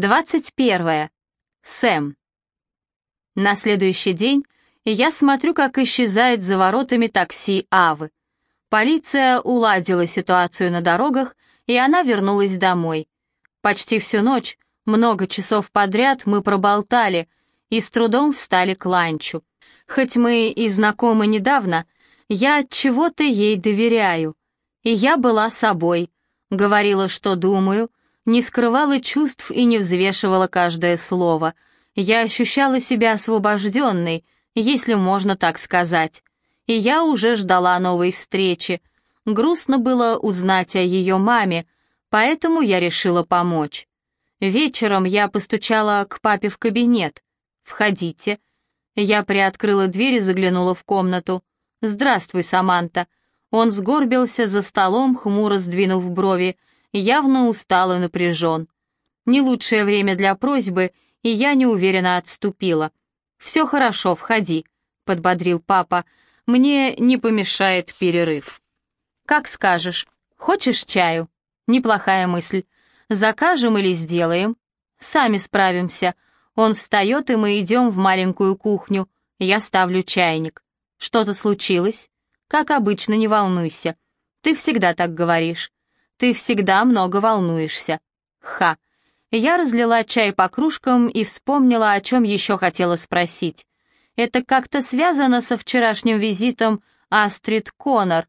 21. Сэм. На следующий день я смотрю, как исчезает за воротами такси Авы. Полиция уладила ситуацию на дорогах, и она вернулась домой. Почти всю ночь, много часов подряд мы проболтали и с трудом встали к ланчу. Хоть мы и знакомы недавно, я от чего-то ей доверяю. И я была собой, говорила, что думаю, не скрывала чувств и не взвешивала каждое слово. Я ощущала себя освобожденной, если можно так сказать. И я уже ждала новой встречи. Грустно было узнать о ее маме, поэтому я решила помочь. Вечером я постучала к папе в кабинет. «Входите». Я приоткрыла дверь и заглянула в комнату. «Здравствуй, Саманта». Он сгорбился за столом, хмуро сдвинув брови явно устал и напряжен. Не лучшее время для просьбы, и я неуверенно отступила. «Все хорошо, входи», — подбодрил папа. «Мне не помешает перерыв». «Как скажешь. Хочешь чаю?» «Неплохая мысль. Закажем или сделаем?» «Сами справимся». Он встает, и мы идем в маленькую кухню. Я ставлю чайник. «Что-то случилось?» «Как обычно, не волнуйся. Ты всегда так говоришь. Ты всегда много волнуешься. Ха. Я разлила чай по кружкам и вспомнила, о чем еще хотела спросить. Это как-то связано со вчерашним визитом Астрид Коннор.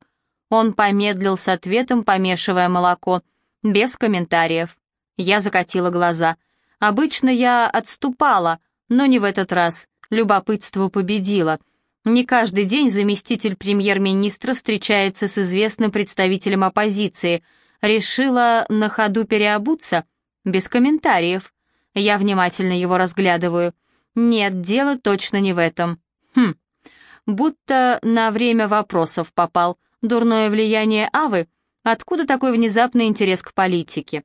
Он помедлил с ответом, помешивая молоко. Без комментариев. Я закатила глаза. Обычно я отступала, но не в этот раз. Любопытство победило. Не каждый день заместитель премьер-министра встречается с известным представителем оппозиции — Решила на ходу переобуться? Без комментариев. Я внимательно его разглядываю. Нет, дело точно не в этом. Хм. Будто на время вопросов попал. Дурное влияние Авы? Откуда такой внезапный интерес к политике?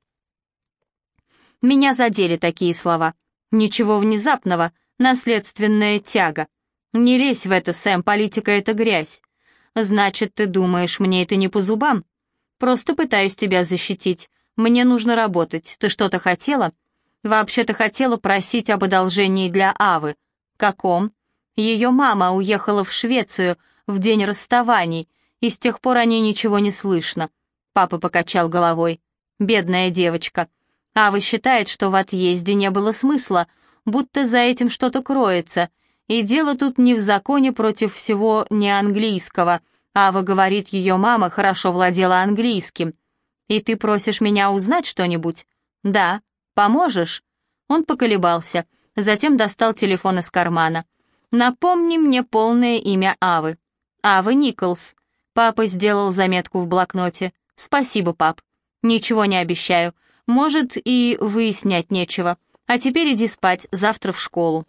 Меня задели такие слова. Ничего внезапного, наследственная тяга. Не лезь в это, Сэм, политика — это грязь. Значит, ты думаешь, мне это не по зубам? Просто пытаюсь тебя защитить. Мне нужно работать. Ты что-то хотела? Вообще-то хотела просить об одолжении для Авы. Каком? Ее мама уехала в Швецию в день расставаний, и с тех пор о ней ничего не слышно. Папа покачал головой. Бедная девочка. Ава считает, что в отъезде не было смысла, будто за этим что-то кроется. И дело тут не в законе против всего неанглийского — Ава говорит, ее мама хорошо владела английским. И ты просишь меня узнать что-нибудь? Да. Поможешь? Он поколебался, затем достал телефон из кармана. Напомни мне полное имя Авы. Ава Николс. Папа сделал заметку в блокноте. Спасибо, пап. Ничего не обещаю. Может, и выяснять нечего. А теперь иди спать, завтра в школу.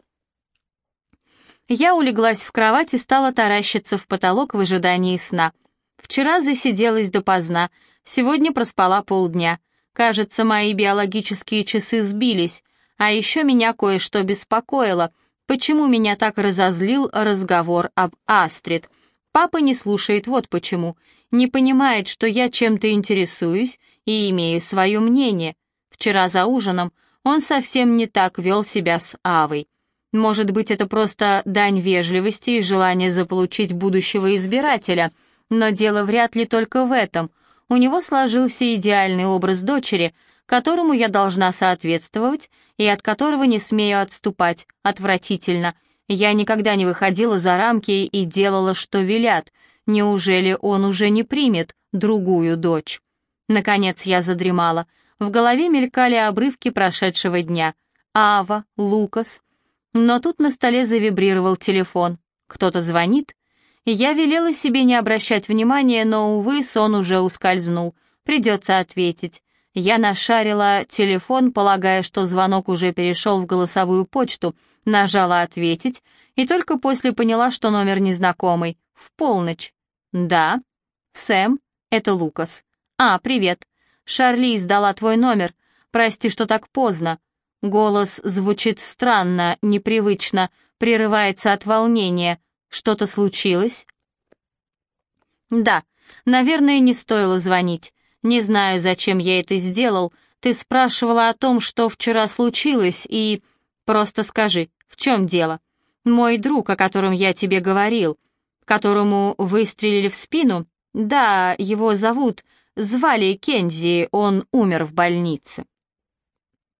Я улеглась в кровать и стала таращиться в потолок в ожидании сна. Вчера засиделась допоздна, сегодня проспала полдня. Кажется, мои биологические часы сбились, а еще меня кое-что беспокоило. Почему меня так разозлил разговор об Астрид? Папа не слушает, вот почему. Не понимает, что я чем-то интересуюсь и имею свое мнение. Вчера за ужином он совсем не так вел себя с Авой. Может быть, это просто дань вежливости и желание заполучить будущего избирателя, но дело вряд ли только в этом. У него сложился идеальный образ дочери, которому я должна соответствовать и от которого не смею отступать, отвратительно. Я никогда не выходила за рамки и делала, что велят. Неужели он уже не примет другую дочь? Наконец я задремала. В голове мелькали обрывки прошедшего дня. Ава, Лукас — но тут на столе завибрировал телефон. Кто-то звонит? Я велела себе не обращать внимания, но, увы, сон уже ускользнул. Придется ответить. Я нашарила телефон, полагая, что звонок уже перешел в голосовую почту, нажала «Ответить» и только после поняла, что номер незнакомый. В полночь. «Да». «Сэм, это Лукас». «А, привет. Шарли сдала твой номер. Прости, что так поздно. Голос звучит странно, непривычно, прерывается от волнения. Что-то случилось? Да, наверное, не стоило звонить. Не знаю, зачем я это сделал. Ты спрашивала о том, что вчера случилось, и... Просто скажи, в чем дело? Мой друг, о котором я тебе говорил, которому выстрелили в спину? Да, его зовут... Звали Кензи, он умер в больнице.